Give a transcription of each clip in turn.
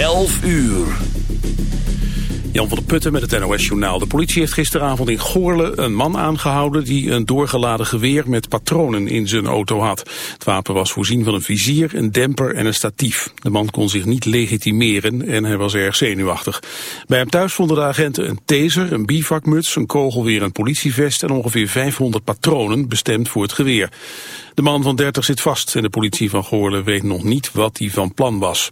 11 uur. Jan van der Putten met het NOS-journaal. De politie heeft gisteravond in Goorle een man aangehouden... die een doorgeladen geweer met patronen in zijn auto had. Het wapen was voorzien van een vizier, een demper en een statief. De man kon zich niet legitimeren en hij was erg zenuwachtig. Bij hem thuis vonden de agenten een taser, een bivakmuts... een kogelweer, een politievest en ongeveer 500 patronen... bestemd voor het geweer. De man van 30 zit vast en de politie van Goorle weet nog niet wat hij van plan was.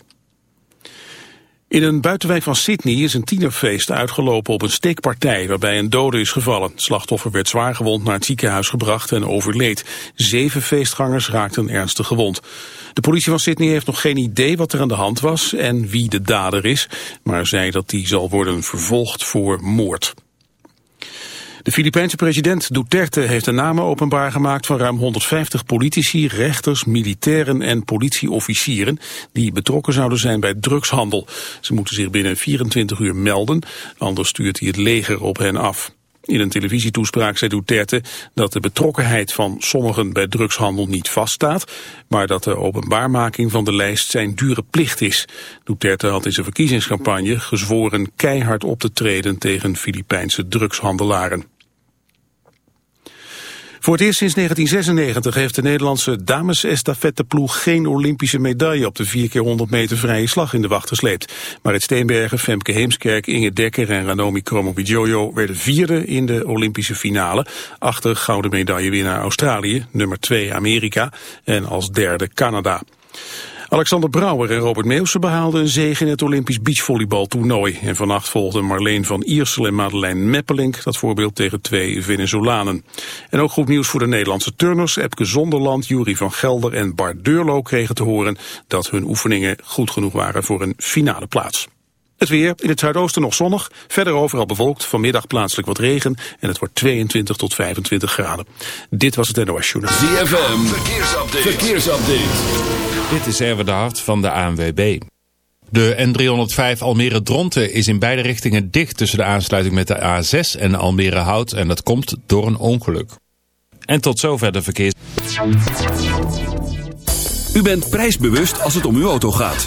In een buitenwijk van Sydney is een tienerfeest uitgelopen op een steekpartij waarbij een dode is gevallen. Slachtoffer werd zwaargewond naar het ziekenhuis gebracht en overleed. Zeven feestgangers raakten ernstig gewond. De politie van Sydney heeft nog geen idee wat er aan de hand was en wie de dader is, maar zei dat die zal worden vervolgd voor moord. De Filipijnse president Duterte heeft de namen openbaar gemaakt van ruim 150 politici, rechters, militairen en politieofficieren die betrokken zouden zijn bij drugshandel. Ze moeten zich binnen 24 uur melden, anders stuurt hij het leger op hen af. In een televisietoespraak zei Duterte dat de betrokkenheid van sommigen bij drugshandel niet vaststaat, maar dat de openbaarmaking van de lijst zijn dure plicht is. Duterte had in zijn verkiezingscampagne gezworen keihard op te treden tegen Filipijnse drugshandelaren. Voor het eerst sinds 1996 heeft de Nederlandse dames-estafetteploeg geen Olympische medaille op de 4 keer 100 meter vrije slag in de wacht gesleept. Marit Steenbergen, Femke Heemskerk, Inge Dekker en Ranomi Kromowidjojo werden vierde in de Olympische finale. Achter gouden medaillewinnaar Australië, nummer 2 Amerika en als derde Canada. Alexander Brouwer en Robert Meeuwse behaalden een zege in het Olympisch beachvolleybaltoernooi. En vannacht volgden Marleen van Iersel en Madeleine Meppelink dat voorbeeld tegen twee Venezolanen. En ook goed nieuws voor de Nederlandse turners. Epke Zonderland, Jury van Gelder en Bart Deurlo kregen te horen dat hun oefeningen goed genoeg waren voor een finale plaats. Het weer, in het zuidoosten nog zonnig, verder overal bewolkt, vanmiddag plaatselijk wat regen en het wordt 22 tot 25 graden. Dit was het NOS Journaal. ZFM, verkeersupdate. verkeersupdate. Dit is Erwin de Hart van de ANWB. De N305 Almere-Dronten is in beide richtingen dicht tussen de aansluiting met de A6 en Almere-Hout en dat komt door een ongeluk. En tot zover de verkeers... U bent prijsbewust als het om uw auto gaat.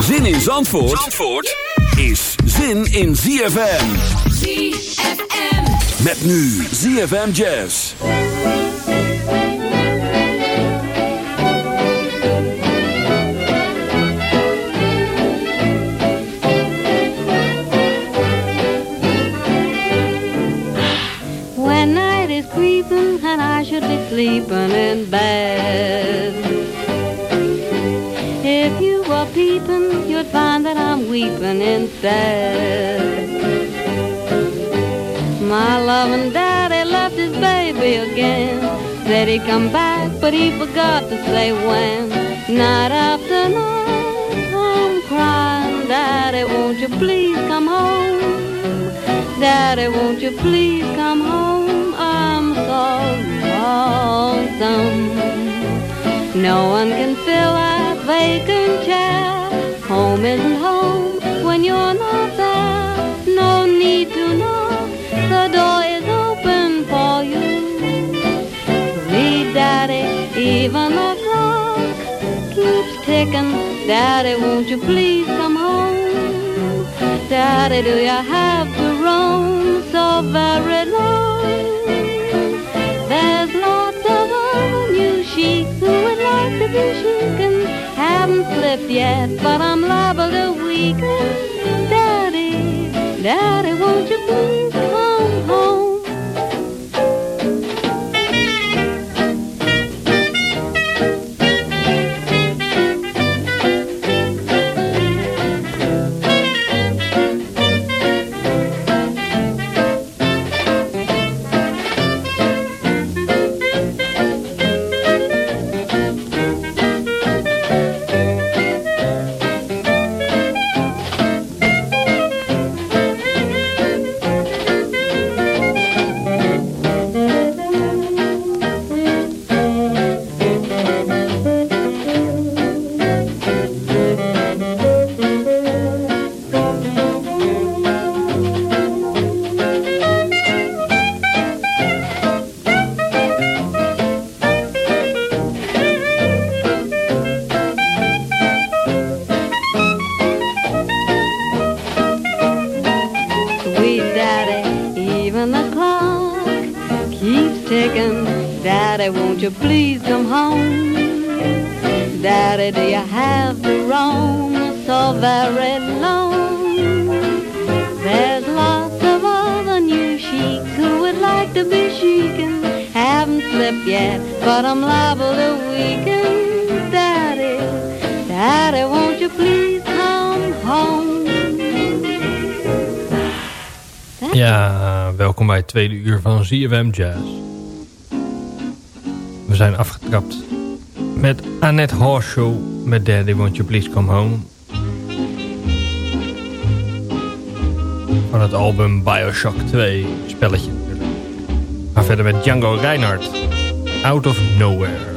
Zin in Zandvoort, Zandvoort is zin in ZFM. ZFM. Met nu ZFM Jazz. When night is creeping and I should be sleeping in bed. Were peeping, you'd find that I'm weeping instead. My loving daddy left his baby again. Said he'd come back, but he forgot to say when. Night after night, I'm crying, Daddy, won't you please come home? Daddy, won't you please come home? I'm so lonesome. No one can fill that vacant chair. Home isn't home when you're not there. No need to knock, the door is open for you. Read, Daddy, even the clock keeps ticking. Daddy, won't you please come home? Daddy, do you have to roam so very long? There's lots of other new sheets who would like to be and haven't flipped yet, but I'm liable to weaken. Daddy, Daddy, won't you please tweede uur van ZFM Jazz. We zijn afgetrapt met Annette Horseshow met Daddy Won't You Please Come Home. Van het album Bioshock 2, spelletje natuurlijk. Maar verder met Django Reinhardt, Out of Nowhere.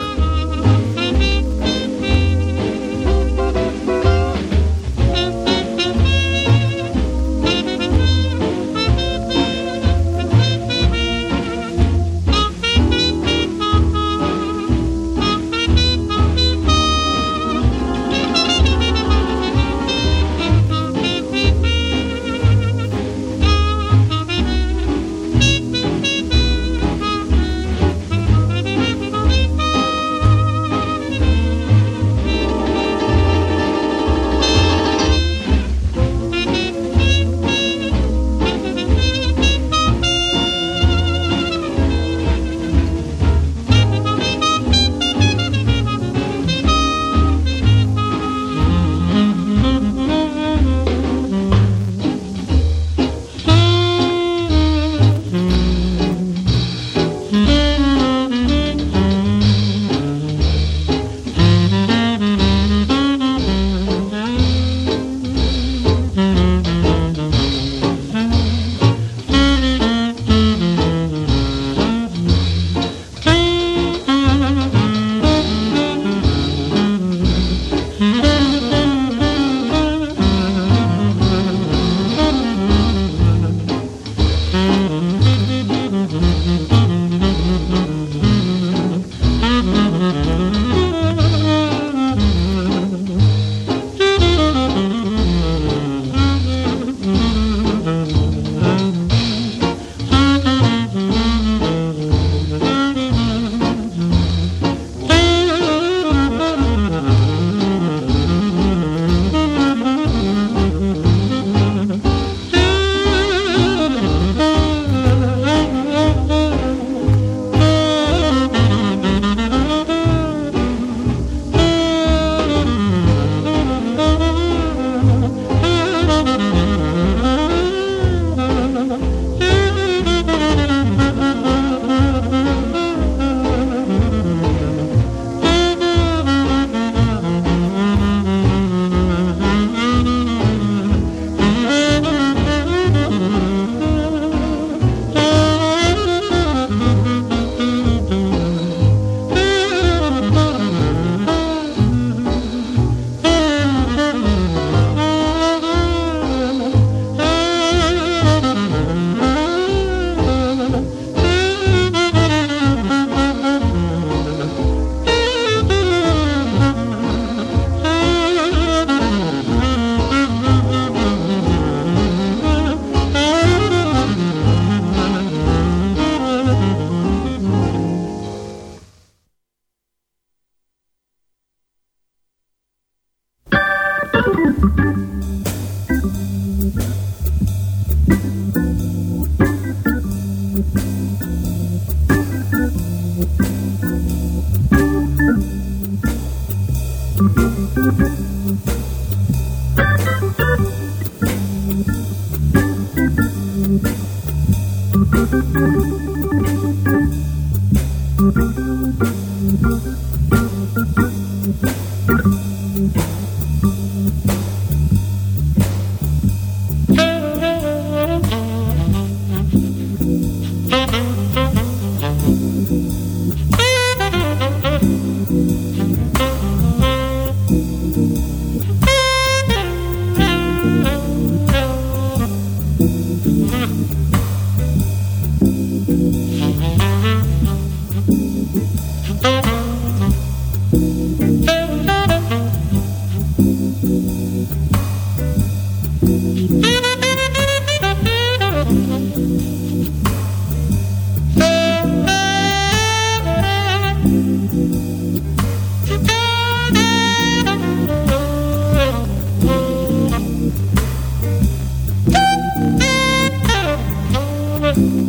Bye.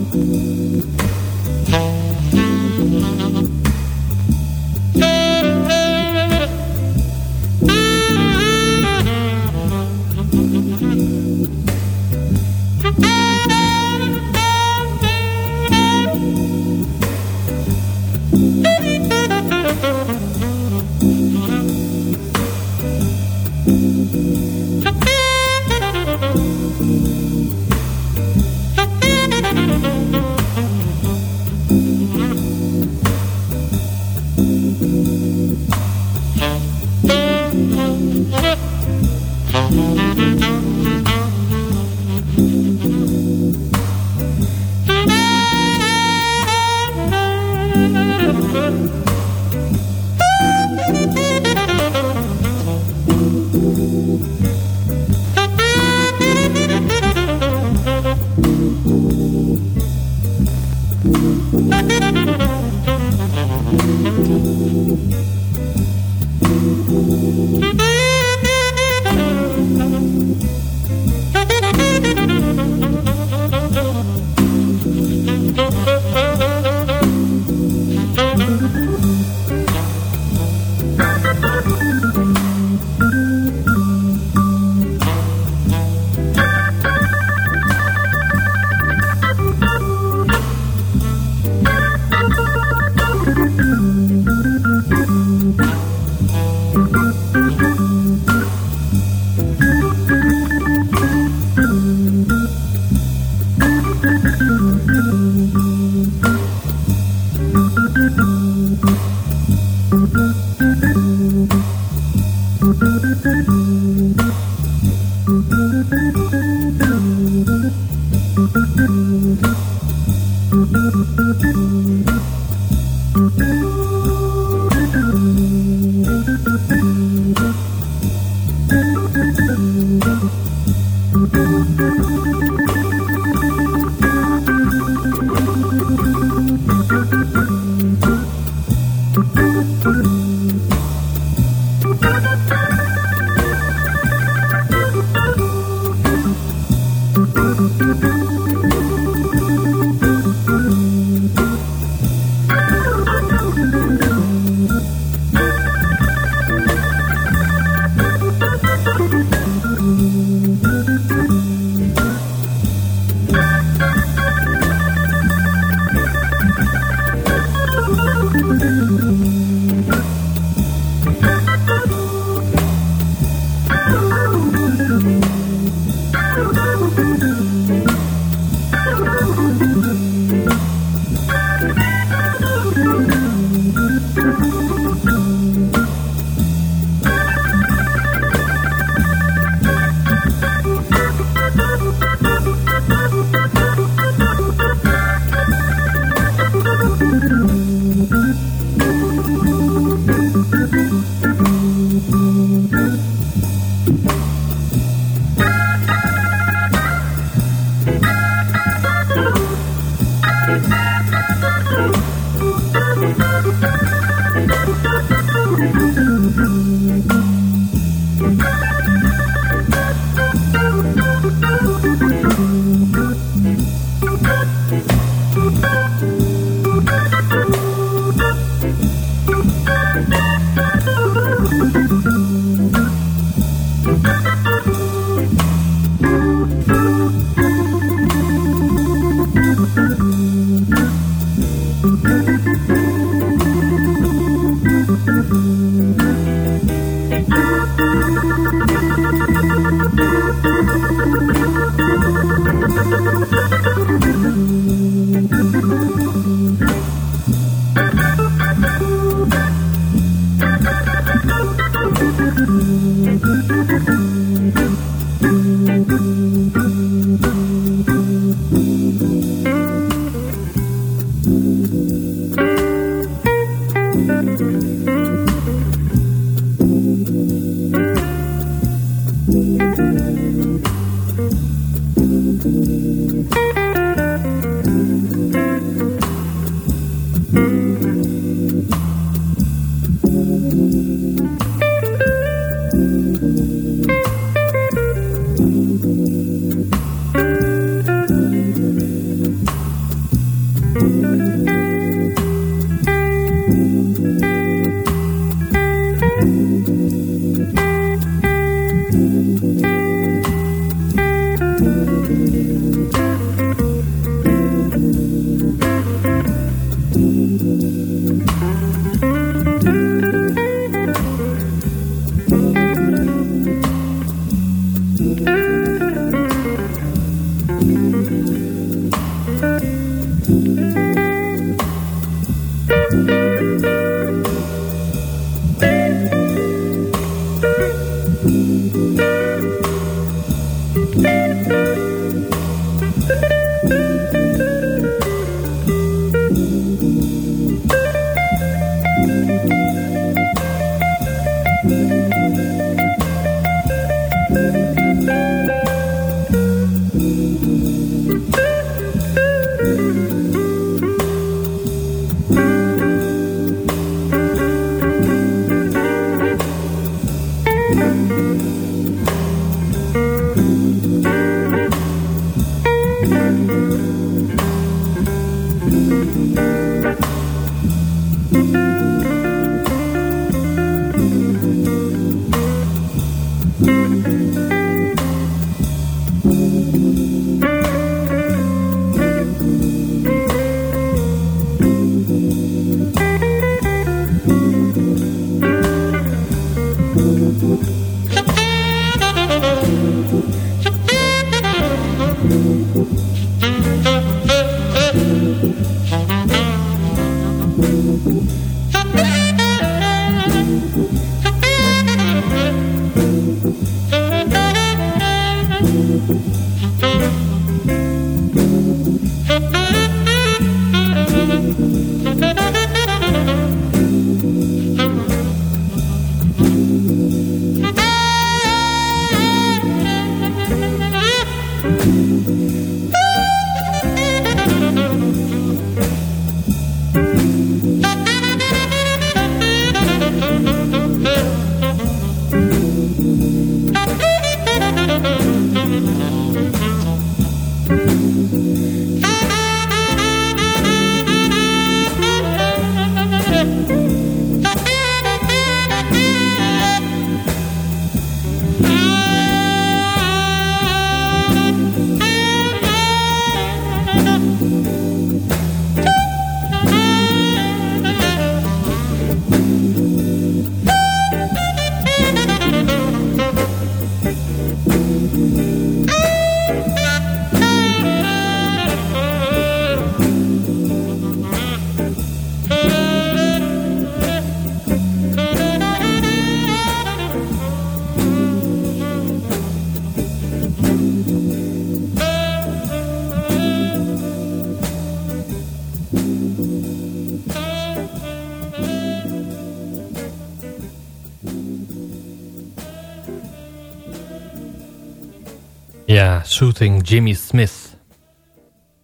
Jimmy Smith.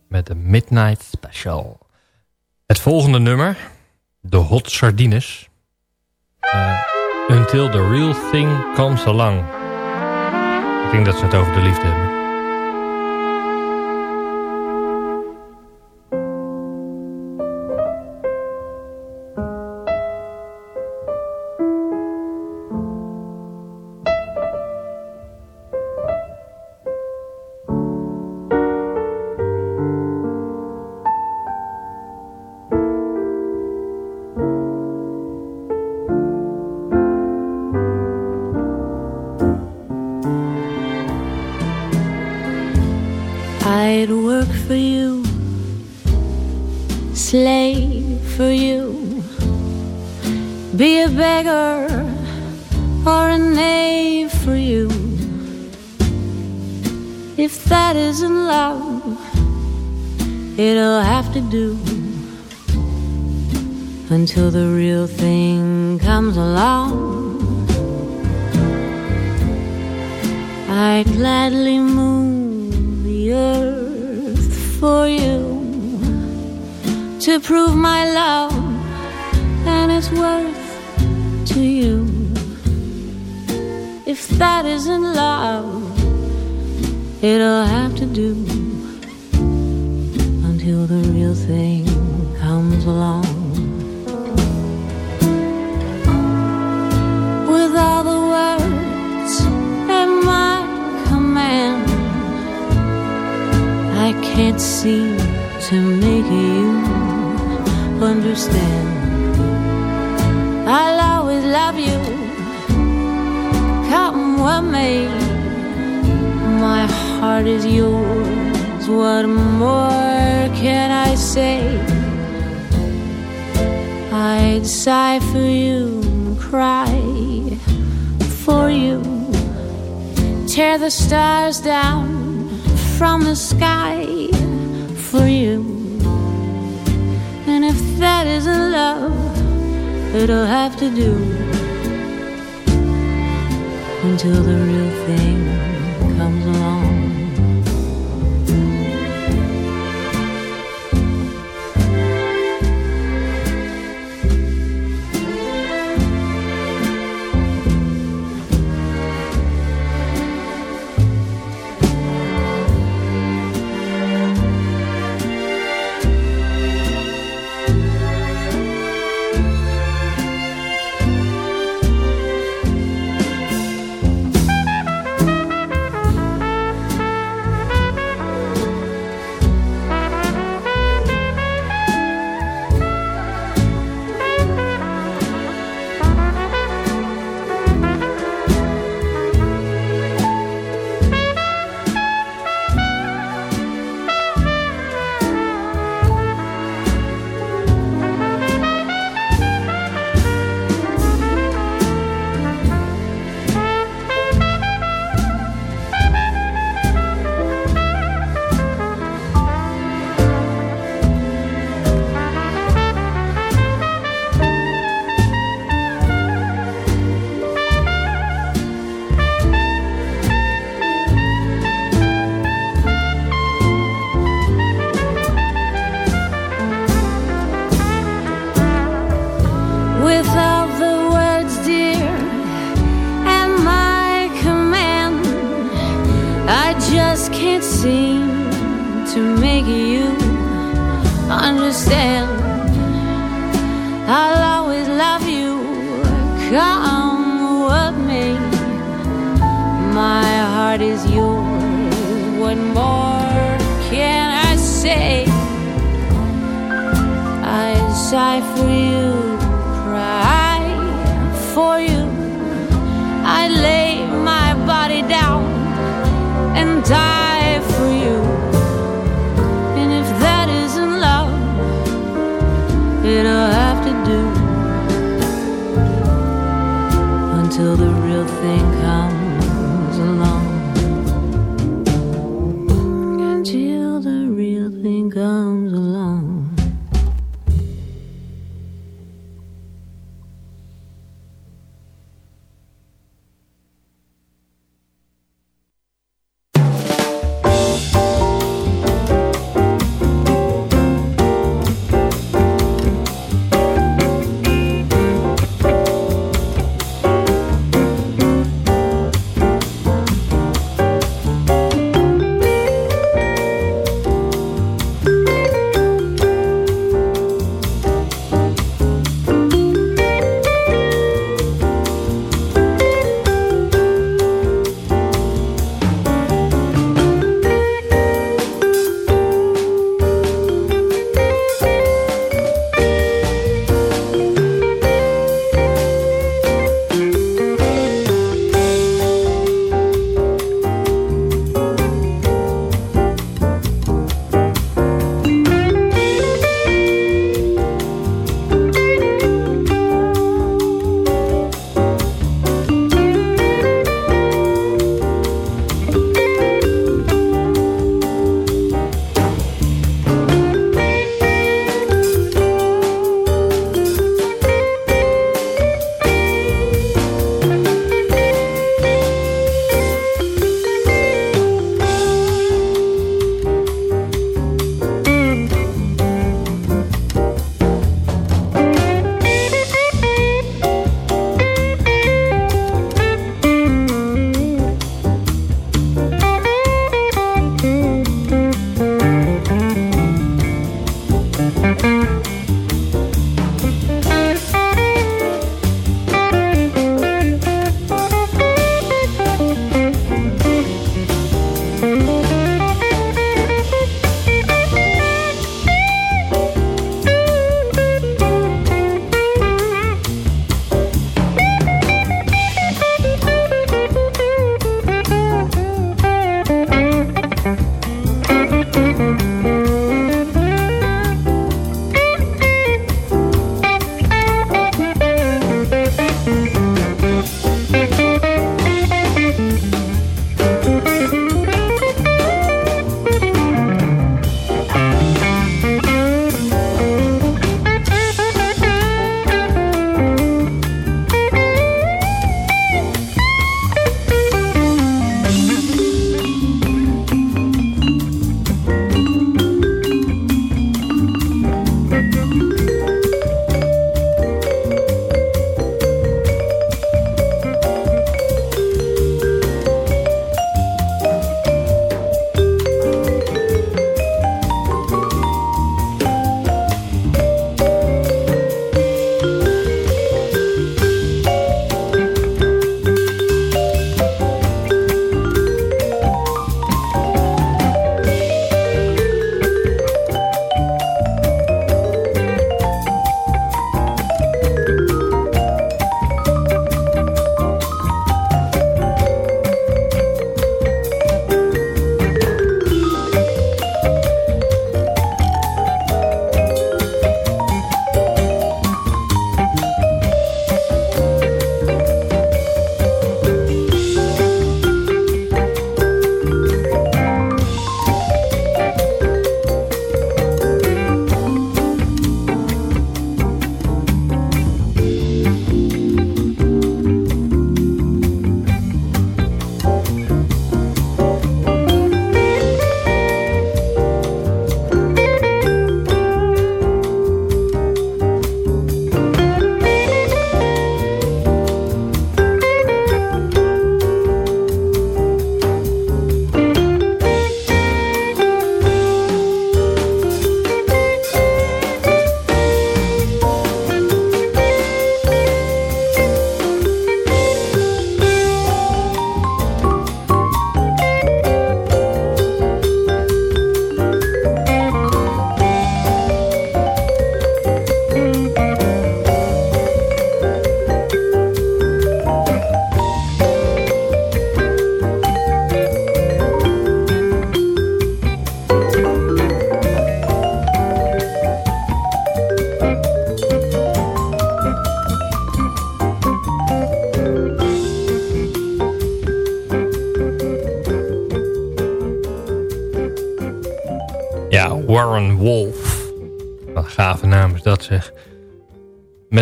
Met de Midnight Special. Het volgende nummer. De Hot Sardines. Eh, Until the Real Thing Comes Along. Ik denk dat ze het over de liefde hebben. If that isn't love, it'll have to do until the real thing comes along. I'd gladly move the earth for you to prove my love and its worth to you. If that isn't love, it'll have to do until the real thing comes along. With all the words at my command, I can't seem to make you understand. I'll always love you, come what may. My heart is yours. What more can I say? I'd sigh for you, cry for you, tear the stars down from the sky for you. And if that isn't love, it'll have to do until the real thing until the real thing comes along.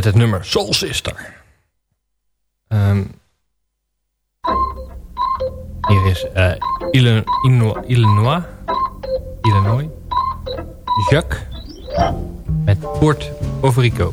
Met het nummer Soul Sister. Ehm, hier is eh Illinois, Illinois, Illinois, Jacques met Port of Rico.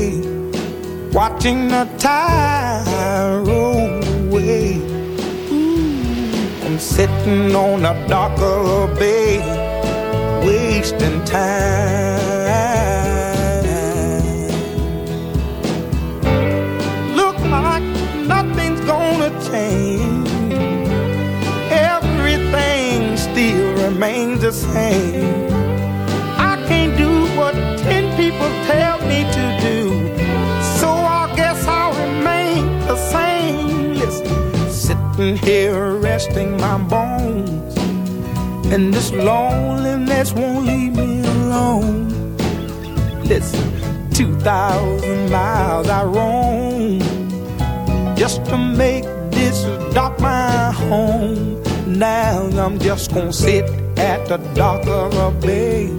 watching the tide roll away. I'm sitting on a dock the bay, wasting time. here resting my bones. And this loneliness won't leave me alone. This 2,000 miles I roam Just to make this dock my home. Now I'm just gonna sit at the dock of a bay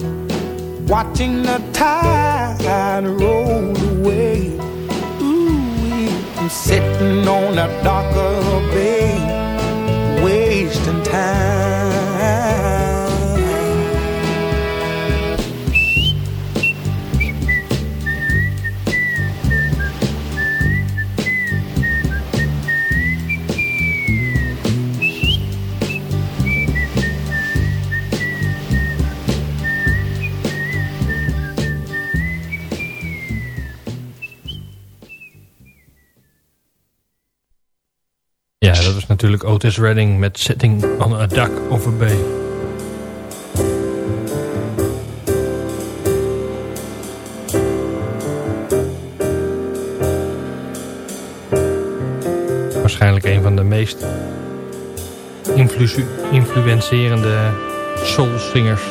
Watching the tide roll away. Sitting on the dock of a bay time. Natuurlijk Otis Redding met Sitting on a Duck of a Bay. Waarschijnlijk een van de meest influ influencerende soulsingers.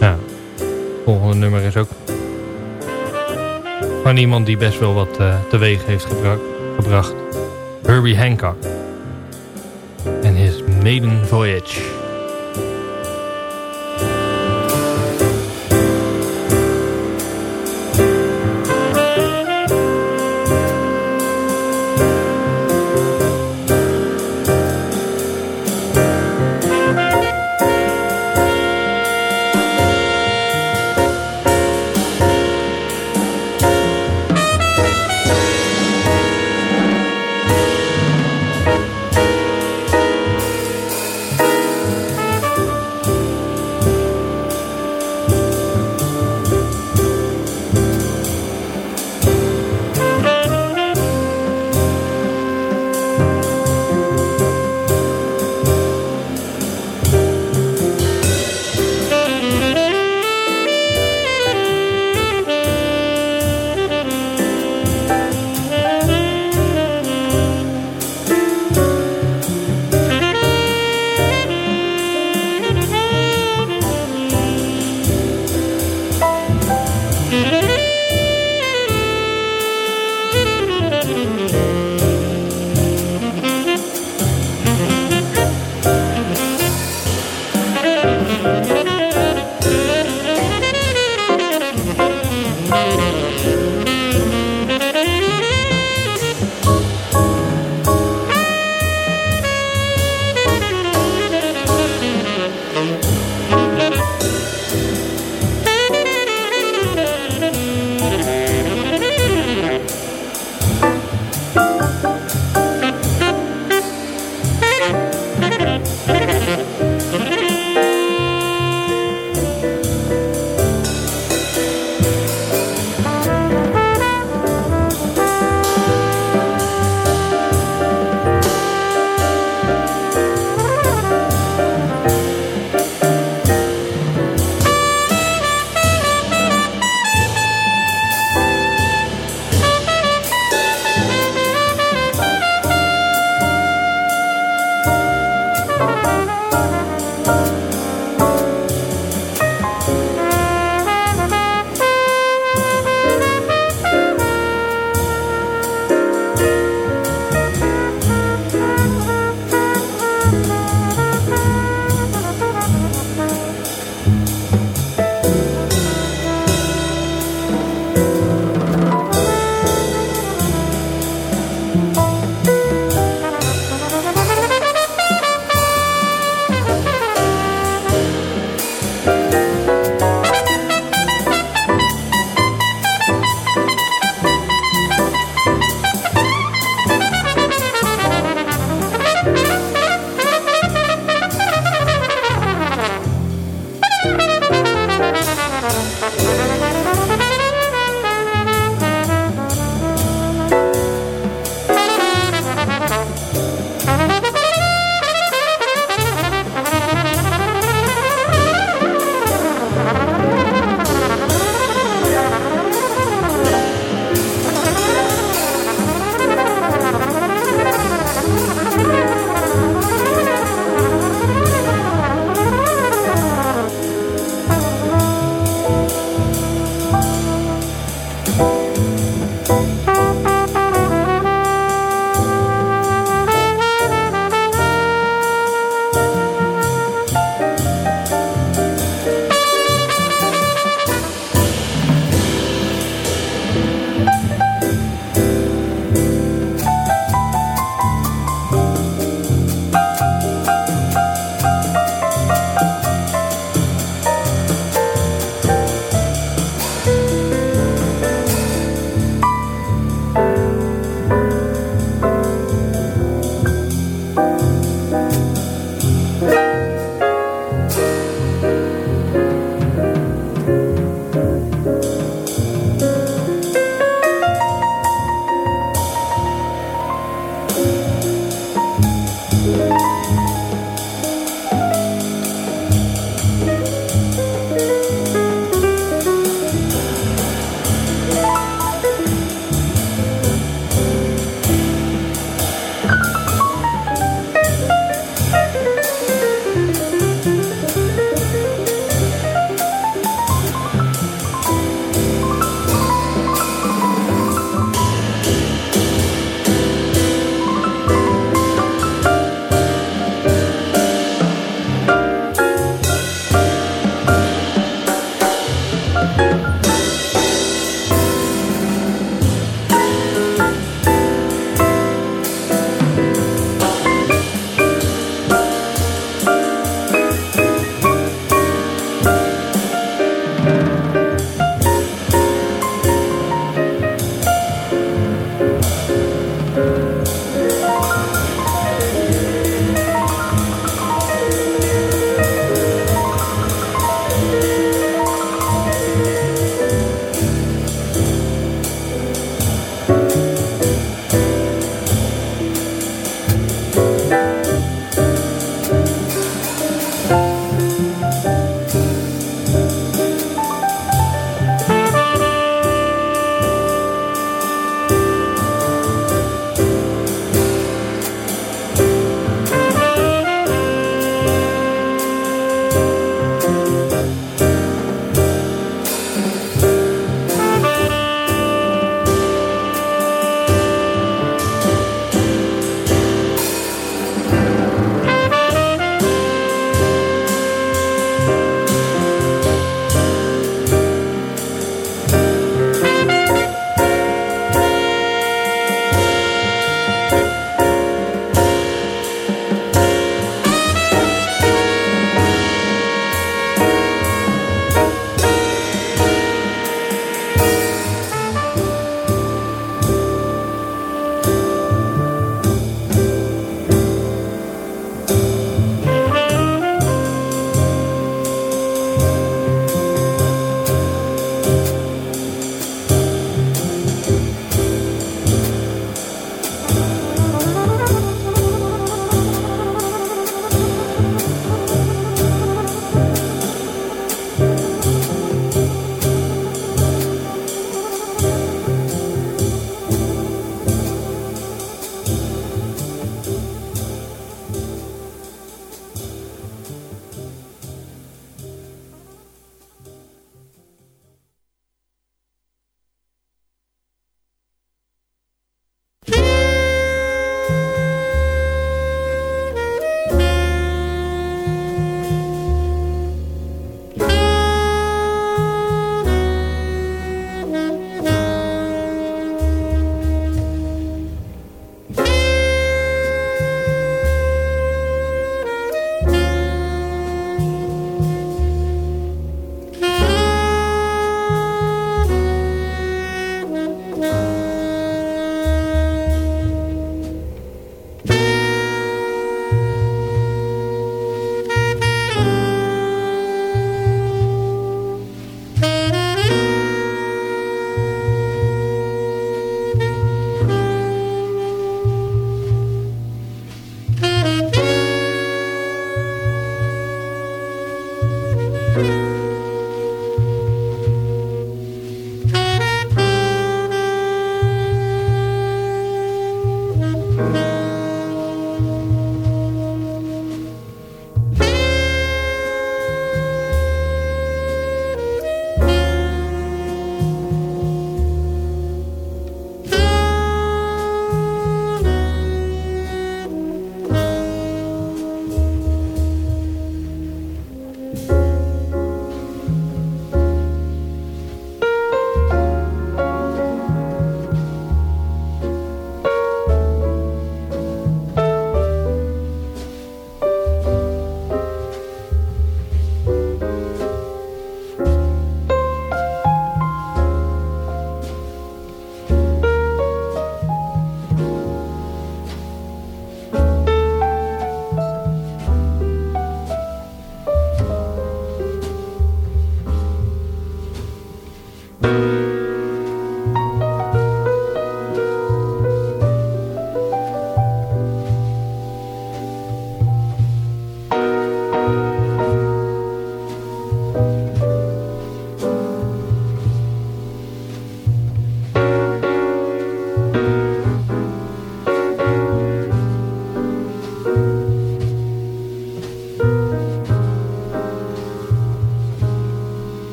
Ja, volgende nummer is ook van iemand die best wel wat eh, teweeg heeft gebracht. Herbie Hancock. En his maiden voyage.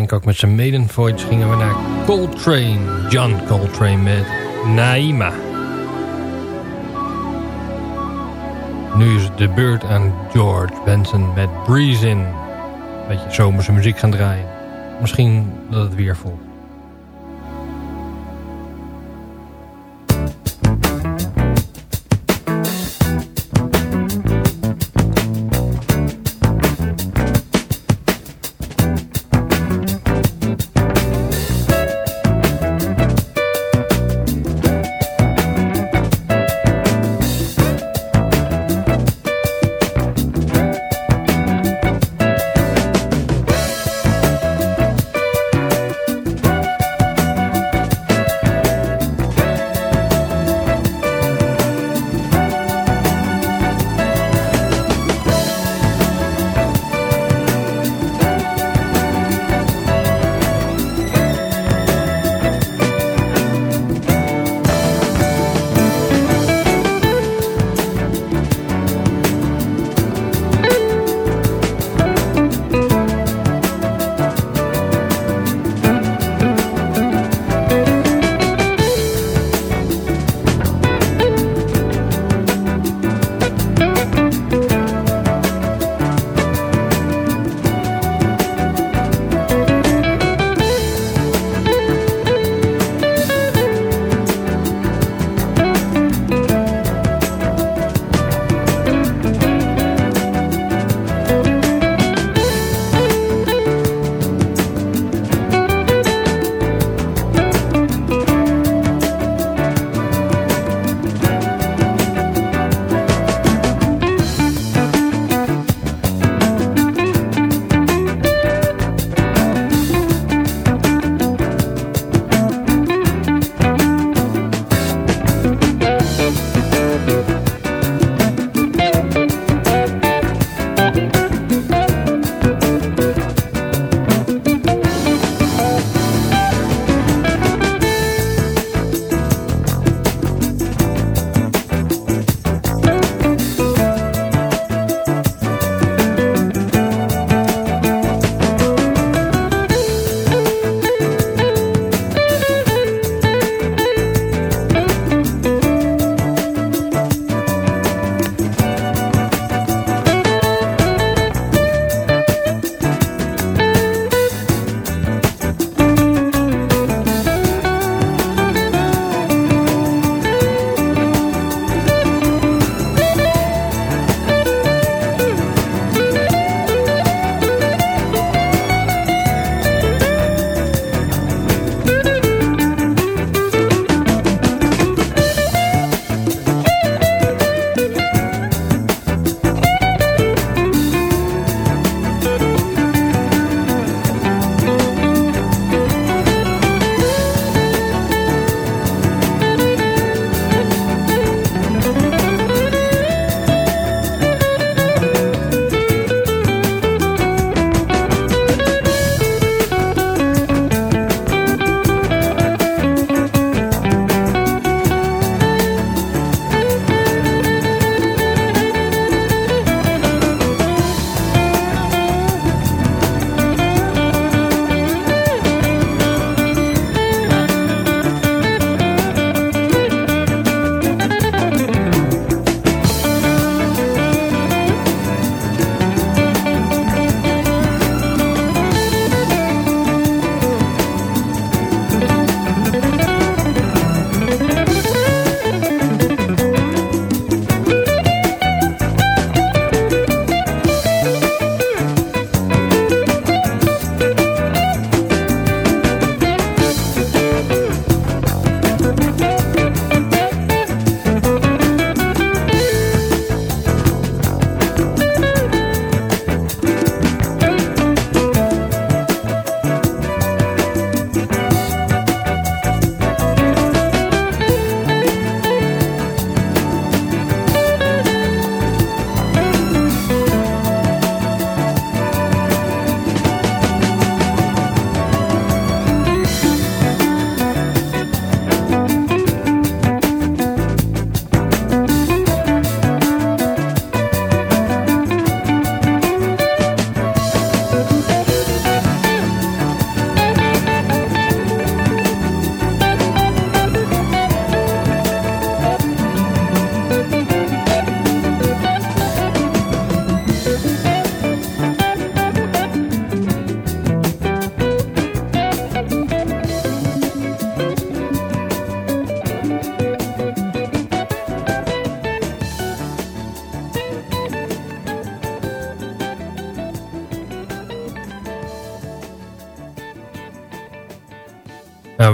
Hancock met zijn Maiden Voyage gingen we naar Coltrane. John Coltrane met Naima. Nu is de beurt aan George Benson met Breeze In. Beetje zomerse muziek gaan draaien. Misschien dat het weer volgt.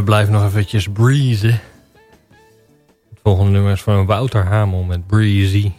Blijven nog eventjes breezen. Het volgende nummer is van Wouter Hamel met Breezy.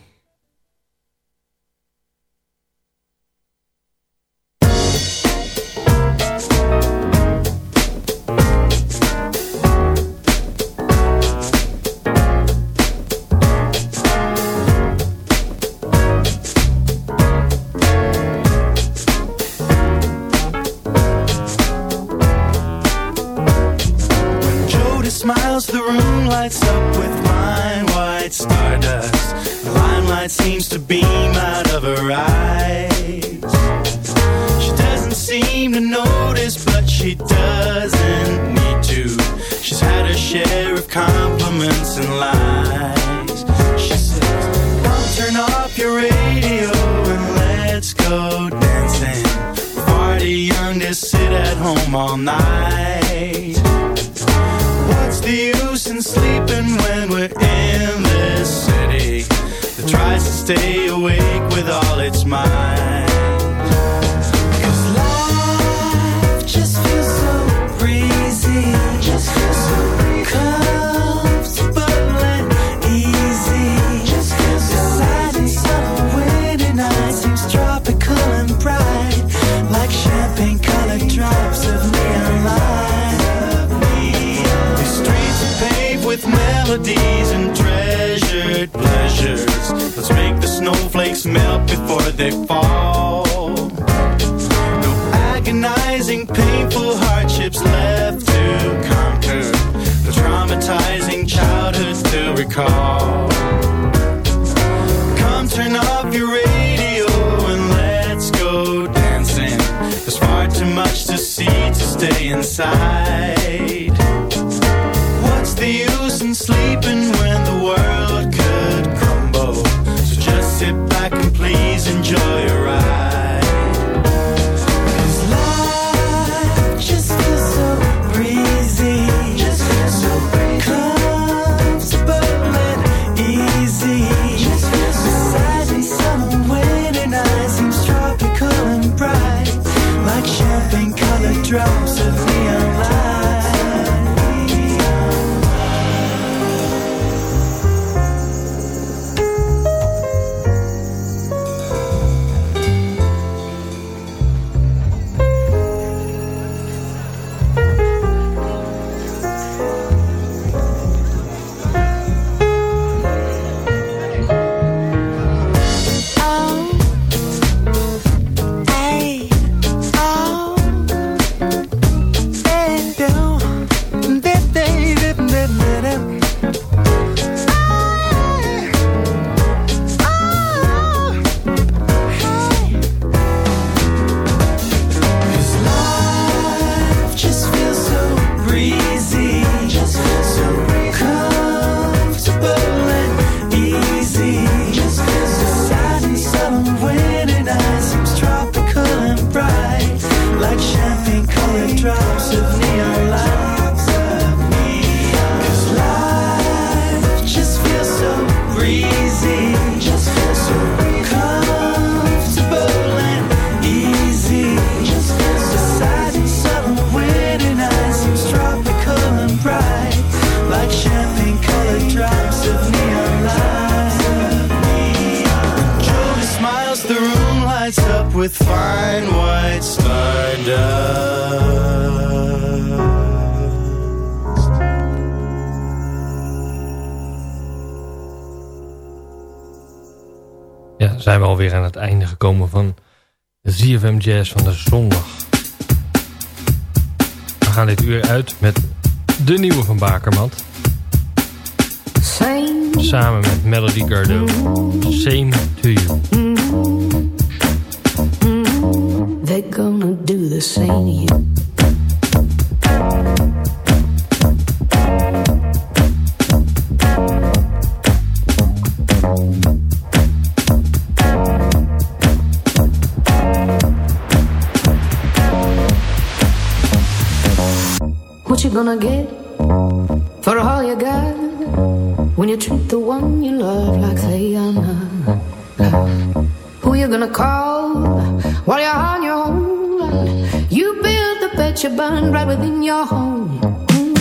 Melodies and treasured pleasures. Let's make the snowflakes melt before they fall. No agonizing, painful hardships left to conquer. The traumatizing childhoods to recall. Come turn off your radio and let's go dancing. There's far too much to see to stay inside. Sleeping when aan het einde gekomen van ZFM Jazz van de zondag. We gaan dit uur uit met de nieuwe van Bakermat. Samen met Melody Gardot. Same to you. They're gonna do the same to you. gonna get for all you got when you treat the one you love like Sayana? Who you gonna call while you're on your own? You build the bed you burn right within your home. Mm.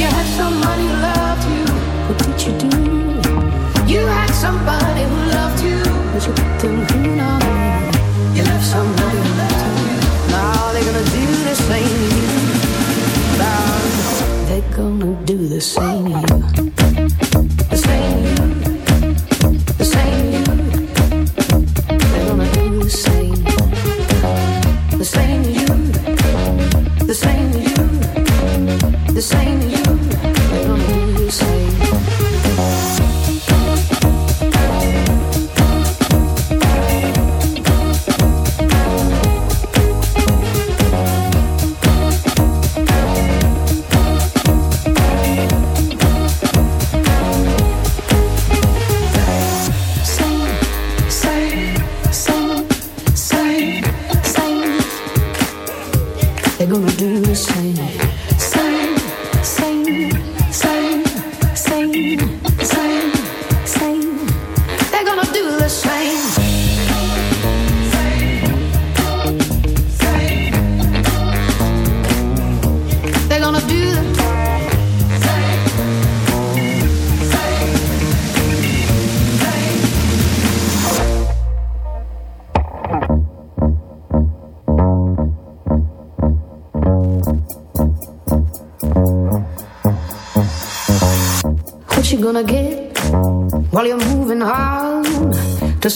You had somebody who loved you, what did you do? You had somebody who loved you, but you put them in on You left somebody who loved you, now they're gonna do the same they're gonna do the same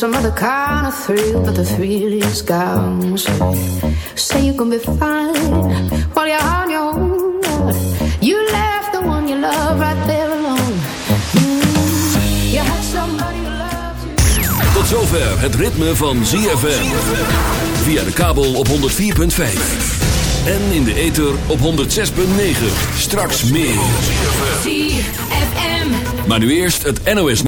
some other kind of thrill, but the thrill is gone. So say you're gonna be fine while you're on your own. You left the one you love right there alone. Mm, you had somebody who loved you. Tot zover het ritme van ZFM. Via de kabel op 104.5. En in de ether op 106.9. Straks meer. ZFM. Maar nu eerst het NOS.